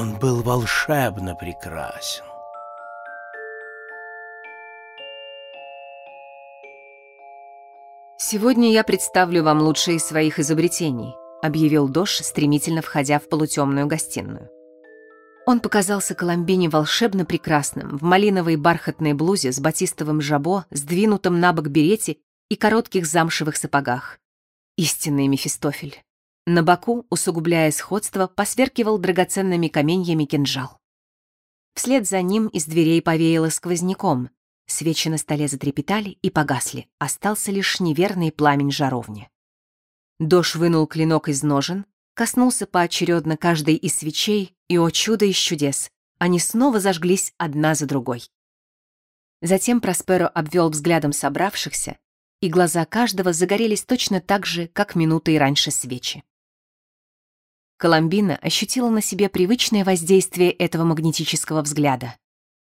Он был волшебно прекрасен. «Сегодня я представлю вам лучшие из своих изобретений», объявил Дош, стремительно входя в полутемную гостиную. Он показался Коломбине волшебно прекрасным, в малиновой бархатной блузе с батистовым жабо, сдвинутым на бок берете и коротких замшевых сапогах. Истинный Мефистофель. На боку, усугубляя сходство, посверкивал драгоценными каменьями кинжал. Вслед за ним из дверей повеяло сквозняком. Свечи на столе затрепетали и погасли, остался лишь неверный пламень жаровни. Дош вынул клинок из ножен, коснулся поочередно каждой из свечей, и, о чудо из чудес, они снова зажглись одна за другой. Затем Просперо обвел взглядом собравшихся, и глаза каждого загорелись точно так же, как минутой раньше свечи. Коломбина ощутила на себе привычное воздействие этого магнетического взгляда.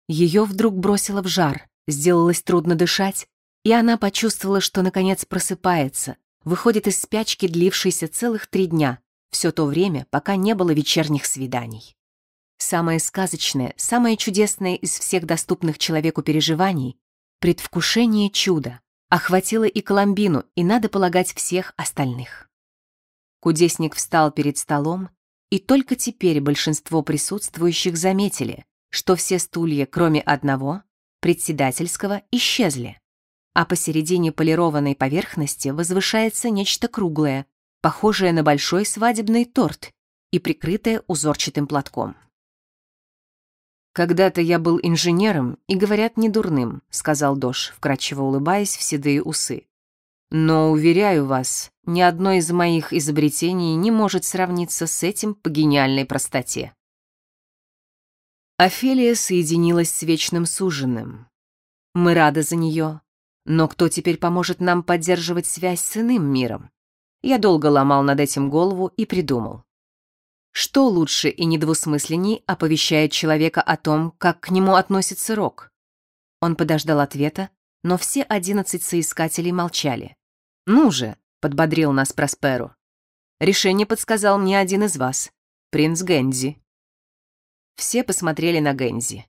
Ее вдруг бросило в жар, сделалось трудно дышать, и она почувствовала, что наконец просыпается, выходит из спячки, длившейся целых три дня, все то время, пока не было вечерних свиданий. Самое сказочное, самое чудесное из всех доступных человеку переживаний — предвкушение чуда — охватило и Коломбину, и, надо полагать, всех остальных. Кудесник встал перед столом, и только теперь большинство присутствующих заметили, что все стулья, кроме одного, председательского, исчезли, а посередине полированной поверхности возвышается нечто круглое, похожее на большой свадебный торт и прикрытое узорчатым платком. «Когда-то я был инженером и, говорят, недурным», — сказал Дош, вкрадчиво улыбаясь в седые усы. «Но, уверяю вас, ни одно из моих изобретений не может сравниться с этим по гениальной простоте». Офелия соединилась с Вечным Суженым. Мы рады за нее, но кто теперь поможет нам поддерживать связь с иным миром? Я долго ломал над этим голову и придумал. Что лучше и недвусмысленней оповещает человека о том, как к нему относится Рок? Он подождал ответа, но все одиннадцать соискателей молчали. «Ну же!» — подбодрил нас Просперу. «Решение подсказал мне один из вас, принц Гензи». Все посмотрели на Гензи.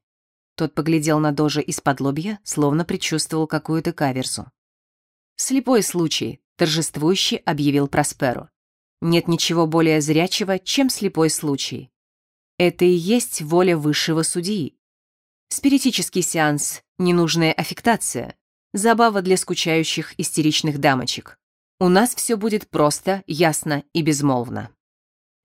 Тот поглядел на Дожа из-под лобья, словно предчувствовал какую-то каверзу. «Слепой случай», — торжествующе объявил Просперу. «Нет ничего более зрячего, чем слепой случай. Это и есть воля высшего судьи. Спиритический сеанс, ненужная аффектация, забава для скучающих истеричных дамочек. У нас все будет просто, ясно и безмолвно».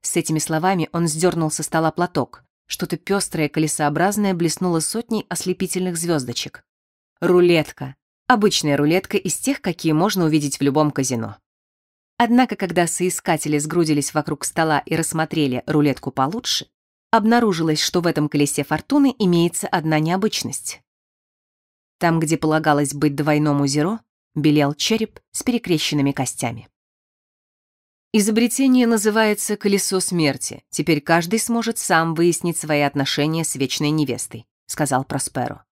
С этими словами он сдернул со стола платок. Что-то пестрое, колесообразное блеснуло сотней ослепительных звездочек. Рулетка. Обычная рулетка из тех, какие можно увидеть в любом казино. Однако, когда соискатели сгрудились вокруг стола и рассмотрели рулетку получше, обнаружилось, что в этом колесе фортуны имеется одна необычность. Там, где полагалось быть двойному зеро, белел череп с перекрещенными костями. Изобретение называется «Колесо смерти». Теперь каждый сможет сам выяснить свои отношения с вечной невестой», — сказал Просперо.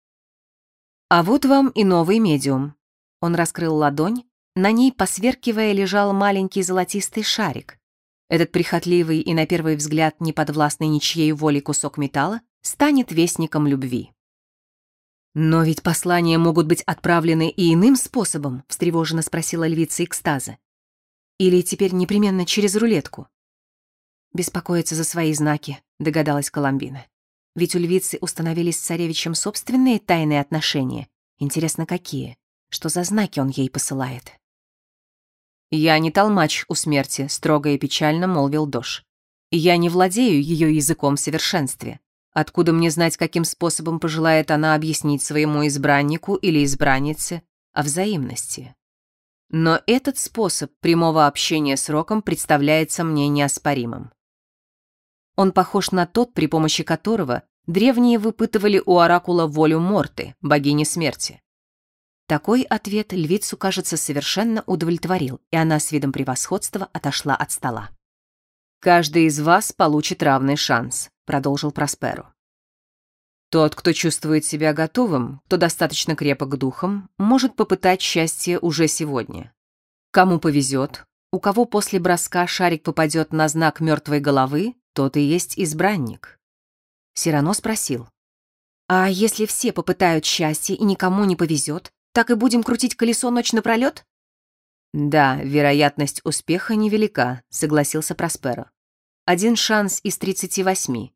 «А вот вам и новый медиум». Он раскрыл ладонь, на ней, посверкивая, лежал маленький золотистый шарик. Этот прихотливый и, на первый взгляд, неподвластный ничьей воле кусок металла станет вестником любви. «Но ведь послания могут быть отправлены и иным способом», — встревоженно спросила львица экстаза. Или теперь непременно через рулетку? Беспокоиться за свои знаки, догадалась Коломбина. Ведь у львицы установились с царевичем собственные тайные отношения. Интересно, какие? Что за знаки он ей посылает? «Я не толмач у смерти», — строго и печально молвил Дош. «Я не владею ее языком в совершенстве. Откуда мне знать, каким способом пожелает она объяснить своему избраннику или избраннице о взаимности?» Но этот способ прямого общения с Роком представляется мне неоспоримым. Он похож на тот, при помощи которого древние выпытывали у оракула волю Морты, богини смерти. Такой ответ львицу, кажется, совершенно удовлетворил, и она с видом превосходства отошла от стола. «Каждый из вас получит равный шанс», — продолжил Просперо. Тот, кто чувствует себя готовым, кто достаточно крепок духом, может попытать счастье уже сегодня. Кому повезет, у кого после броска шарик попадет на знак мертвой головы, тот и есть избранник. Сирано спросил. «А если все попытают счастье и никому не повезет, так и будем крутить колесо ночь напролет?» «Да, вероятность успеха невелика», — согласился Просперо. «Один шанс из 38.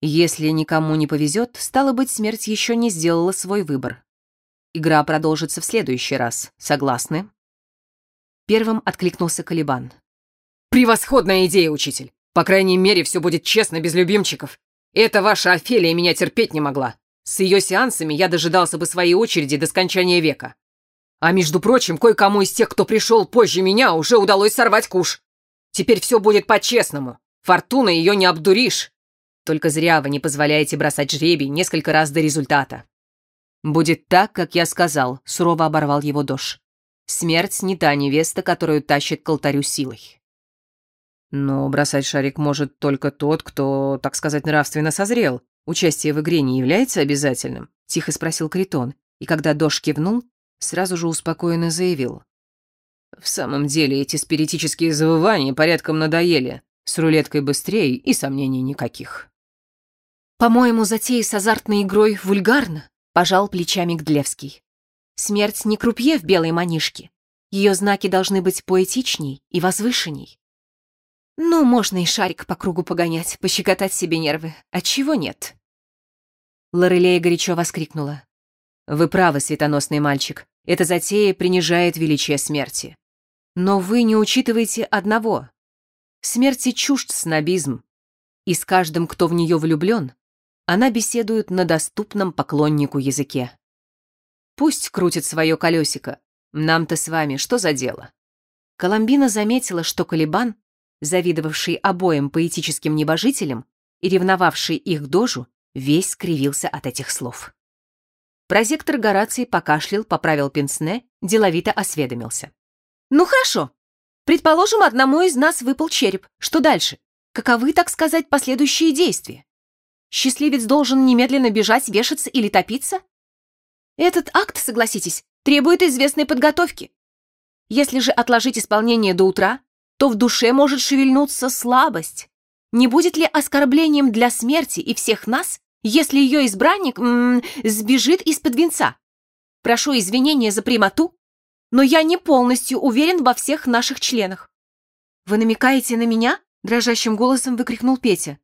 Если никому не повезет, стало быть, смерть еще не сделала свой выбор. Игра продолжится в следующий раз. Согласны?» Первым откликнулся Калибан. «Превосходная идея, учитель! По крайней мере, все будет честно, без любимчиков. Эта ваша Офелия меня терпеть не могла. С ее сеансами я дожидался бы своей очереди до скончания века. А между прочим, кое-кому из тех, кто пришел позже меня, уже удалось сорвать куш. Теперь все будет по-честному. Фортуна ее не обдуришь. Только зря вы не позволяете бросать жребий несколько раз до результата. «Будет так, как я сказал», — сурово оборвал его Дош. «Смерть не та невеста, которую тащит к алтарю силой». Но бросать шарик может только тот, кто, так сказать, нравственно созрел. Участие в игре не является обязательным? Тихо спросил Критон, и когда Дош кивнул, сразу же успокоенно заявил. В самом деле эти спиритические завывания порядком надоели. С рулеткой быстрее и сомнений никаких. «По-моему, затея с азартной игрой вульгарна», — пожал плечами Гдлевский. «Смерть не крупье в белой манишке. Ее знаки должны быть поэтичней и возвышенней. Ну, можно и шарик по кругу погонять, пощекотать себе нервы. А чего нет? Лорелея горячо воскликнула. «Вы правы, светоносный мальчик. Эта затея принижает величие смерти. Но вы не учитываете одного. Смерти чужд снобизм. И с каждым, кто в нее влюблен, она беседует на доступном поклоннику языке. Пусть крутит свое колесико. Нам-то с вами что за дело?» Коломбина заметила, что Калибан завидовавший обоим поэтическим небожителям и ревновавший их дожу, весь скривился от этих слов. Прозектор Гораций покашлял, поправил пенсне, деловито осведомился. «Ну хорошо. Предположим, одному из нас выпал череп. Что дальше? Каковы, так сказать, последующие действия? Счастливец должен немедленно бежать, вешаться или топиться? Этот акт, согласитесь, требует известной подготовки. Если же отложить исполнение до утра, то в душе может шевельнуться слабость. Не будет ли оскорблением для смерти и всех нас, если ее избранник м -м, сбежит из-под венца? Прошу извинения за прямоту, но я не полностью уверен во всех наших членах. «Вы намекаете на меня?» – дрожащим голосом выкрикнул Петя.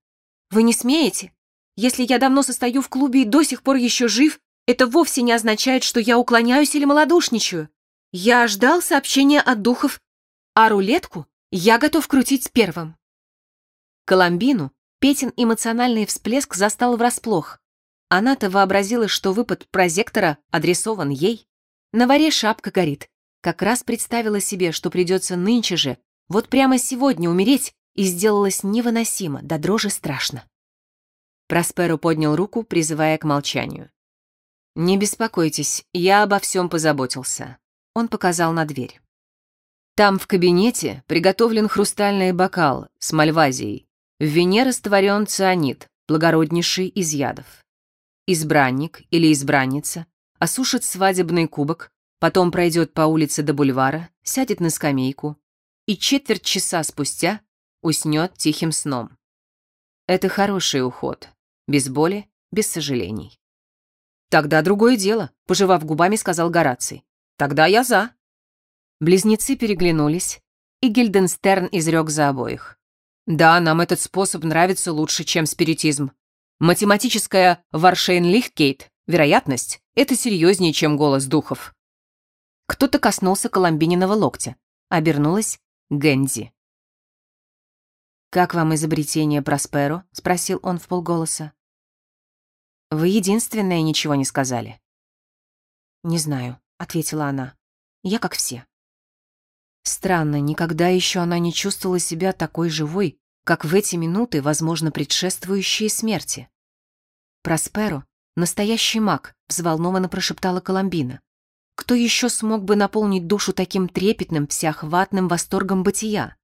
«Вы не смеете? Если я давно состою в клубе и до сих пор еще жив, это вовсе не означает, что я уклоняюсь или малодушничаю. Я ждал сообщения от духов, а рулетку я готов крутить первым. Коломбину Петин эмоциональный всплеск застал врасплох. Она-то вообразила, что выпад прозектора адресован ей. На варе шапка горит. Как раз представила себе, что придется нынче же, вот прямо сегодня умереть, и сделалось невыносимо, да дрожи страшно. Просперо поднял руку, призывая к молчанию. «Не беспокойтесь, я обо всем позаботился». Он показал на дверь. Там в кабинете приготовлен хрустальный бокал с мальвазией. В вине растворен цианид, благороднейший из ядов. Избранник или избранница осушит свадебный кубок, потом пройдет по улице до бульвара, сядет на скамейку и четверть часа спустя уснет тихим сном. Это хороший уход, без боли, без сожалений. «Тогда другое дело», — пожевав губами, сказал Гораций. «Тогда я за». Близнецы переглянулись, и Гильденстерн изрек за обоих. «Да, нам этот способ нравится лучше, чем спиритизм. Математическая Wahrscheinlichkeit, вероятность, это серьезнее, чем голос духов». Кто-то коснулся Коломбининого локтя. Обернулась Гэндзи. «Как вам изобретение Просперо?» — спросил он в полголоса. «Вы единственная ничего не сказали». «Не знаю», — ответила она. «Я как все». Странно, никогда еще она не чувствовала себя такой живой, как в эти минуты, возможно, предшествующие смерти. «Просперо — настоящий маг», — взволнованно прошептала Коломбина. «Кто еще смог бы наполнить душу таким трепетным, всеохватным восторгом бытия?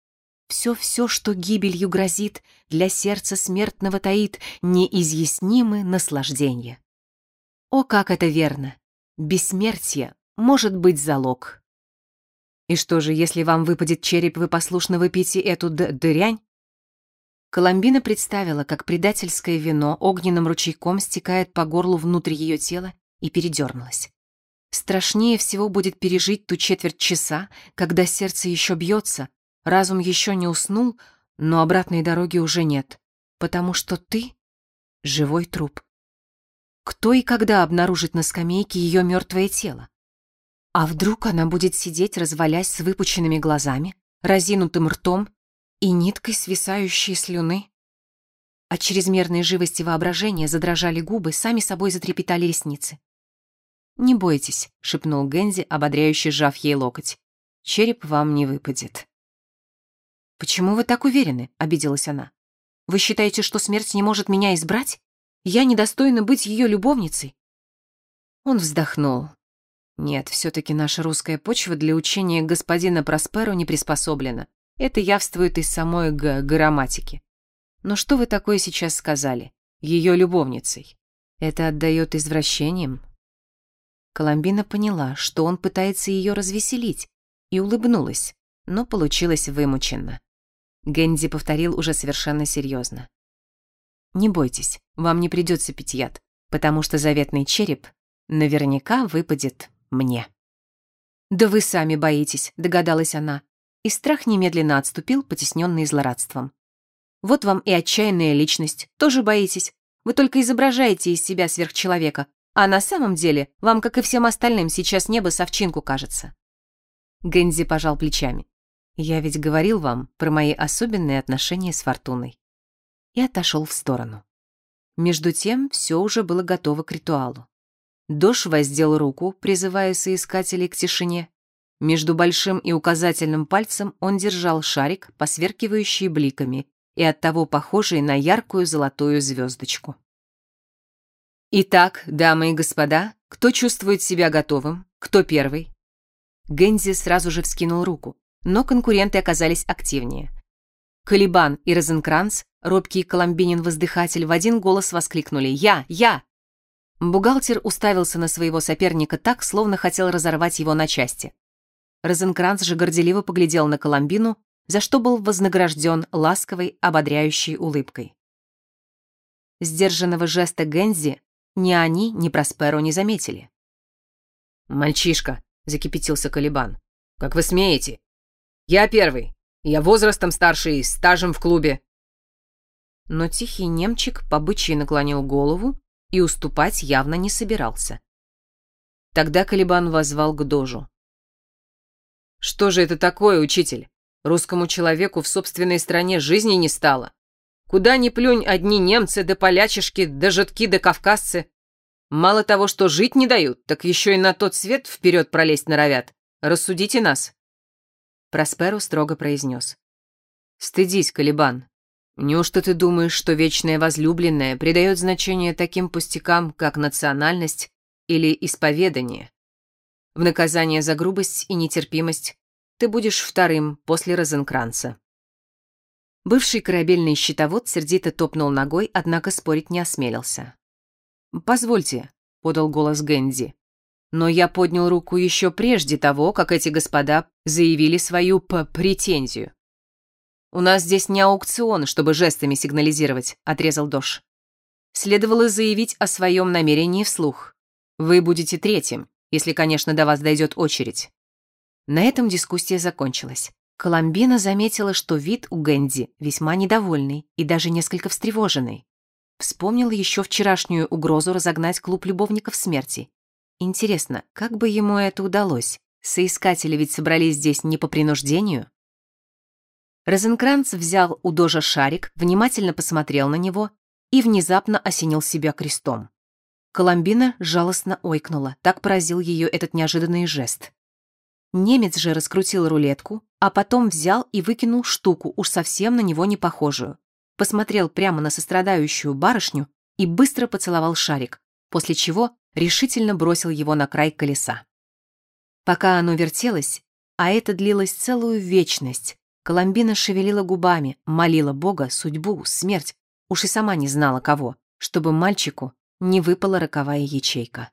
Все-все, что гибелью грозит, для сердца смертного таит неизъяснимы наслаждения». О, как это верно! Бессмертие может быть залог. И что же, если вам выпадет череп, вы послушно выпьете эту дырянь? Коломбина представила, как предательское вино огненным ручейком стекает по горлу внутрь ее тела и передернулась. Страшнее всего будет пережить ту четверть часа, когда сердце еще бьется, разум еще не уснул, но обратной дороги уже нет, потому что ты — живой труп. Кто и когда обнаружит на скамейке ее мертвое тело? А вдруг она будет сидеть, развалясь с выпученными глазами, разинутым ртом и ниткой свисающей слюны? От чрезмерной живости воображения задрожали губы, сами собой затрепетали ресницы. «Не бойтесь», — шепнул Гензи, ободряюще сжав ей локоть. «Череп вам не выпадет». «Почему вы так уверены?» — обиделась она. «Вы считаете, что смерть не может меня избрать? Я недостойна быть ее любовницей. Он вздохнул. Нет, все-таки наша русская почва для учения господина Просперо не приспособлена. Это явствует из самой грамматики. Но что вы такое сейчас сказали? Ее любовницей. Это отдает извращением? Коломбина поняла, что он пытается ее развеселить, и улыбнулась, но получилось вымученно. Генди повторил уже совершенно серьезно. Не бойтесь, вам не придется пить яд, потому что заветный череп наверняка выпадет мне. «Да вы сами боитесь», — догадалась она, и страх немедленно отступил, потесненный злорадством. «Вот вам и отчаянная личность, тоже боитесь. Вы только изображаете из себя сверхчеловека, а на самом деле вам, как и всем остальным, сейчас небо совчинку кажется». Гензи пожал плечами. «Я ведь говорил вам про мои особенные отношения с Фортуной и отошел в сторону. Между тем все уже было готово к ритуалу. Дош воздел руку, призывая соискателей к тишине. Между большим и указательным пальцем он держал шарик, посверкивающий бликами и оттого похожий на яркую золотую звездочку. «Итак, дамы и господа, кто чувствует себя готовым? Кто первый?» Гензи сразу же вскинул руку, но конкуренты оказались активнее. Калибан и Розенкранц, робкий коломбинин-воздыхатель, в один голос воскликнули «Я! Я!». Бухгалтер уставился на своего соперника так, словно хотел разорвать его на части. Розенкранц же горделиво поглядел на Коломбину, за что был вознагражден ласковой, ободряющей улыбкой. Сдержанного жеста Гензи ни они, ни Просперо не заметили. «Мальчишка», — закипятился Калибан, — «как вы смеете? Я первый. Я возрастом старше и стажем в клубе». Но тихий немчик по наклонил голову и уступать явно не собирался. Тогда Калибан возвал к дожу. «Что же это такое, учитель? Русскому человеку в собственной стране жизни не стало. Куда ни плюнь, одни немцы да полячишки, да жидки да кавказцы. Мало того, что жить не дают, так еще и на тот свет вперед пролезть норовят. Рассудите нас». Просперу строго произнес. «Стыдись, Калибан. Неужто ты думаешь, что вечная возлюбленная придает значение таким пустякам, как национальность или исповедание? В наказание за грубость и нетерпимость ты будешь вторым после Розенкранца». Бывший корабельный щитовод сердито топнул ногой, однако спорить не осмелился. «Позвольте», — подал голос Гэнди. Но я поднял руку еще прежде того, как эти господа заявили свою претензию. «У нас здесь не аукцион, чтобы жестами сигнализировать», — отрезал Дош. Следовало заявить о своем намерении вслух. Вы будете третьим, если, конечно, до вас дойдет очередь. На этом дискуссия закончилась. Коломбина заметила, что вид у Гэнди весьма недовольный и даже несколько встревоженный. Вспомнила еще вчерашнюю угрозу разогнать клуб любовников смерти Интересно, как бы ему это удалось? Соискатели ведь собрались здесь не по принуждению. Розенкранц взял у Дожа шарик, внимательно посмотрел на него и внезапно осенил себя крестом. Коломбина жалостно ойкнула, так поразил ее этот неожиданный жест. Немец же раскрутил рулетку, а потом взял и выкинул штуку, уж совсем на него не похожую. Посмотрел прямо на сострадающую барышню и быстро поцеловал шарик, после чего решительно бросил его на край колеса. Пока оно вертелось, а это длилось целую вечность, Коломбина шевелила губами, молила Бога, судьбу, смерть, уж и сама не знала кого, чтобы мальчику не выпала роковая ячейка.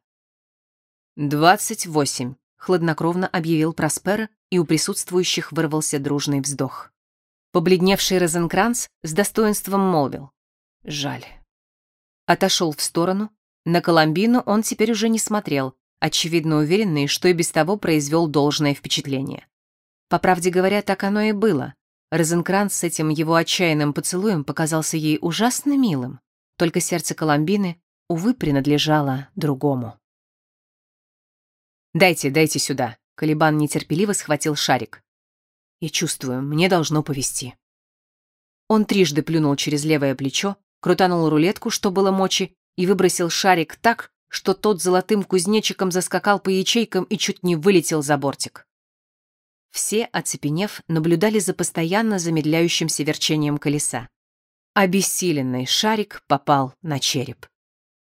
«Двадцать восемь», — хладнокровно объявил Проспера, и у присутствующих вырвался дружный вздох. Побледневший Розенкранц с достоинством молвил. Жаль. Отошел в сторону. На Коломбину он теперь уже не смотрел, очевидно уверенный, что и без того произвел должное впечатление. По правде говоря, так оно и было. Розенкранц с этим его отчаянным поцелуем показался ей ужасно милым, только сердце Коломбины, увы, принадлежало другому. «Дайте, дайте сюда», — Калибан нетерпеливо схватил шарик. «Я чувствую, мне должно повести». Он трижды плюнул через левое плечо, крутанул рулетку, что было мочи, и выбросил шарик так, что тот золотым кузнечиком заскакал по ячейкам и чуть не вылетел за бортик. Все, оцепенев, наблюдали за постоянно замедляющимся верчением колеса. Обессиленный шарик попал на череп.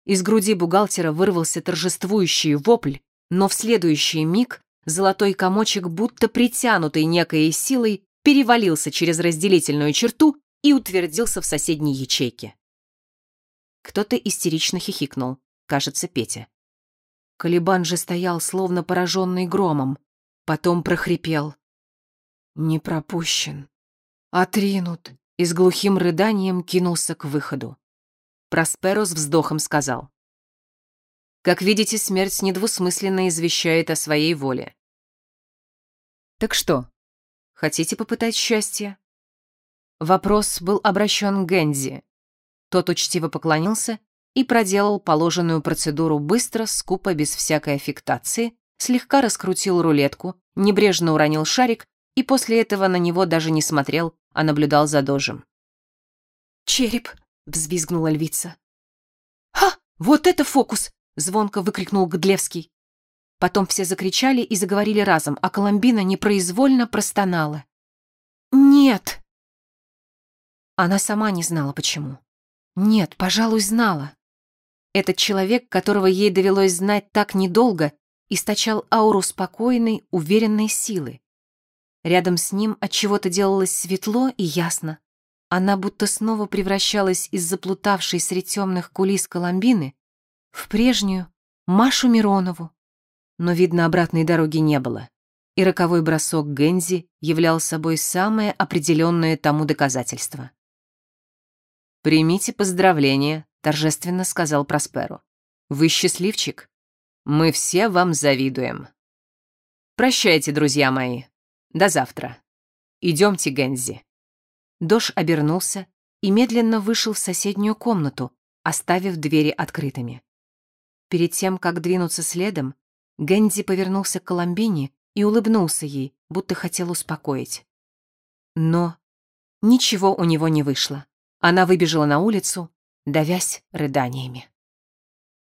Из груди бухгалтера вырвался торжествующий вопль, но в следующий миг золотой комочек, будто притянутый некой силой, перевалился через разделительную черту и утвердился в соседней ячейке. Кто-то истерично хихикнул, кажется, Петя. Калибан же стоял, словно пораженный громом, потом прохрипел. «Не пропущен. Отринут!» и с глухим рыданием кинулся к выходу. Просперо с вздохом сказал. «Как видите, смерть недвусмысленно извещает о своей воле. Так что, хотите попытать счастье?» Вопрос был обращен к Гензи. Тот учтиво поклонился и проделал положенную процедуру быстро, скупо, без всякой аффектации, слегка раскрутил рулетку, небрежно уронил шарик и после этого на него даже не смотрел, а наблюдал за дожем. «Череп!» — взвизгнула львица. «Ха! Вот это фокус!» — звонко выкрикнул Гдлевский. Потом все закричали и заговорили разом, а Коломбина непроизвольно простонала. «Нет!» Она сама не знала, почему. Нет, пожалуй, знала. Этот человек, которого ей довелось знать так недолго, источал ауру спокойной, уверенной силы. Рядом с ним от чего-то делалось светло и ясно. Она будто снова превращалась из заплутавшей среди темных кулис Коломбины в прежнюю Машу Миронову. Но, видно, обратной дороги не было, и роковой бросок Гензи являл собой самое определенное тому доказательство. «Примите поздравления», — торжественно сказал Просперу. «Вы счастливчик. Мы все вам завидуем. Прощайте, друзья мои. До завтра. Идемте, Гензи». Дош обернулся и медленно вышел в соседнюю комнату, оставив двери открытыми. Перед тем, как двинуться следом, Гензи повернулся к Коломбине и улыбнулся ей, будто хотел успокоить. Но ничего у него не вышло. Она выбежала на улицу, давясь рыданиями.